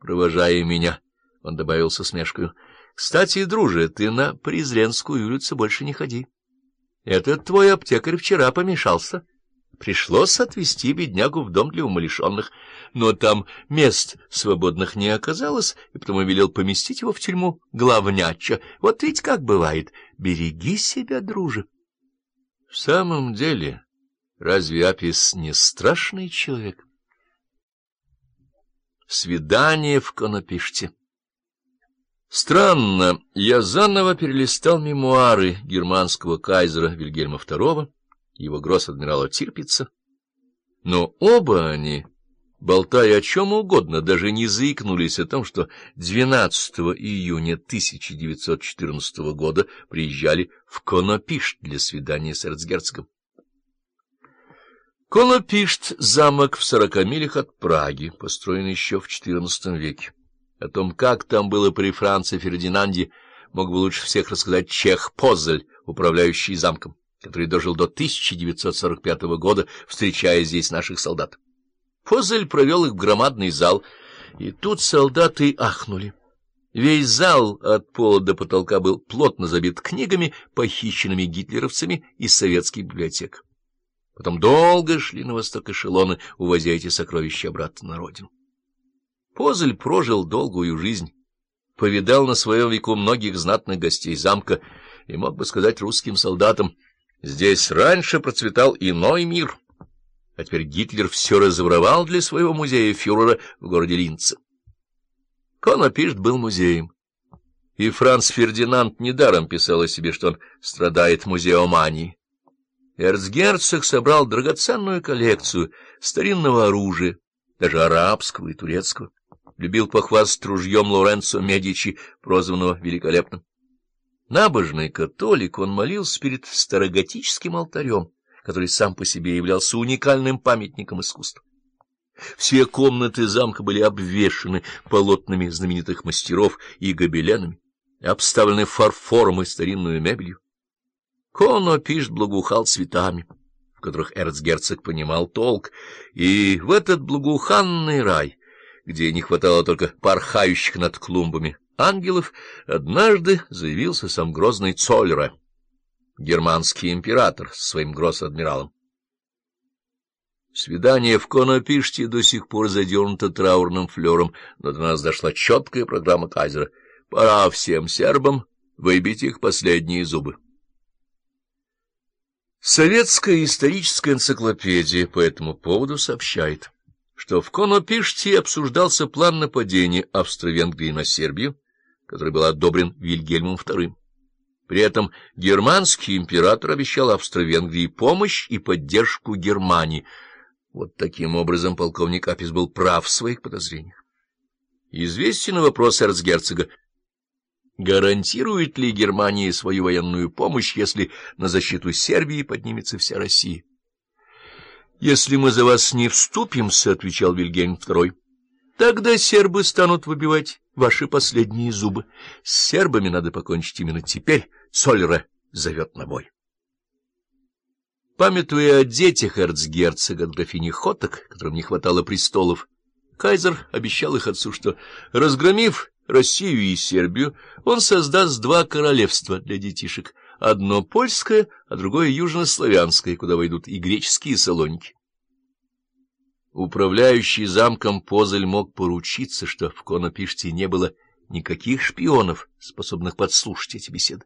провожая меня, он добавил со смешкой. — Кстати, друже, ты на Призренскую улицу больше не ходи. Этот твой аптекарь вчера помешался. Пришлось отвезти беднягу в дом для умалишенных, но там мест свободных не оказалось, и потому велел поместить его в тюрьму главняча. Вот ведь как бывает. Береги себя, друже. В самом деле, разве Апис не страшный человек? Свидание в Конопиште. Странно, я заново перелистал мемуары германского кайзера Вильгельма II, его гросс-адмирала Тирпица, но оба они, болтая о чем угодно, даже не заикнулись о том, что 12 июня 1914 года приезжали в Конопишт для свидания с эрцгерцогом. Конопишт — замок в сорока милях от Праги, построенный еще в XIV веке. О том, как там было при Франце Фердинанде, мог бы лучше всех рассказать чех Позель, управляющий замком, который дожил до 1945 года, встречая здесь наших солдат. Позель провел их в громадный зал, и тут солдаты ахнули. Весь зал от пола до потолка был плотно забит книгами, похищенными гитлеровцами из советских библиотек. Потом долго шли на восток эшелоны, увозя эти сокровища обратно на родину. Позель прожил долгую жизнь, повидал на своем веку многих знатных гостей замка и мог бы сказать русским солдатам, здесь раньше процветал иной мир, а теперь Гитлер все разворовал для своего музея фюрера в городе Линце. Конопишт был музеем, и Франц Фердинанд недаром писал о себе, что он страдает музеоманией. Эрцгерцог собрал драгоценную коллекцию старинного оружия, даже арабского и турецкого любил похвастать ружьем Лоренцо Медичи, прозванного великолепным. Набожный католик, он молился перед староготическим алтарем, который сам по себе являлся уникальным памятником искусства. Все комнаты замка были обвешаны полотнами знаменитых мастеров и гобеленами, обставлены фарфором и старинную мебелью. Коно пишет благоухал цветами, в которых эрцгерцог понимал толк, и в этот благоуханный рай где не хватало только порхающих над клумбами ангелов, однажды заявился сам грозный Цольра, германский император с своим гросс-адмиралом. Свидание в Конопиште до сих пор задернуто траурным флером, но до нас дошла четкая программа кайзера. Пора всем сербам выбить их последние зубы. Советская историческая энциклопедия по этому поводу сообщает что в Конопиште обсуждался план нападения Австро-Венгрии на Сербию, который был одобрен Вильгельмом II. При этом германский император обещал Австро-Венгрии помощь и поддержку Германии. Вот таким образом полковник Апис был прав в своих подозрениях. Известен вопрос эрцгерцога. Гарантирует ли Германия свою военную помощь, если на защиту Сербии поднимется вся Россия? — Если мы за вас не вступимся, — отвечал Вильгельм II, — тогда сербы станут выбивать ваши последние зубы. С сербами надо покончить именно теперь. Сольра зовет на бой. Памятуя о детях эрцгерцога графини Хоток, которым не хватало престолов, кайзер обещал их отцу, что, разгромив Россию и Сербию, он создаст два королевства для детишек — одно польское, а другое южнославянское, куда войдут и греческие салоники. Управляющий замком Позель мог поручиться, что в Конопиште не было никаких шпионов, способных подслушать эти беседы.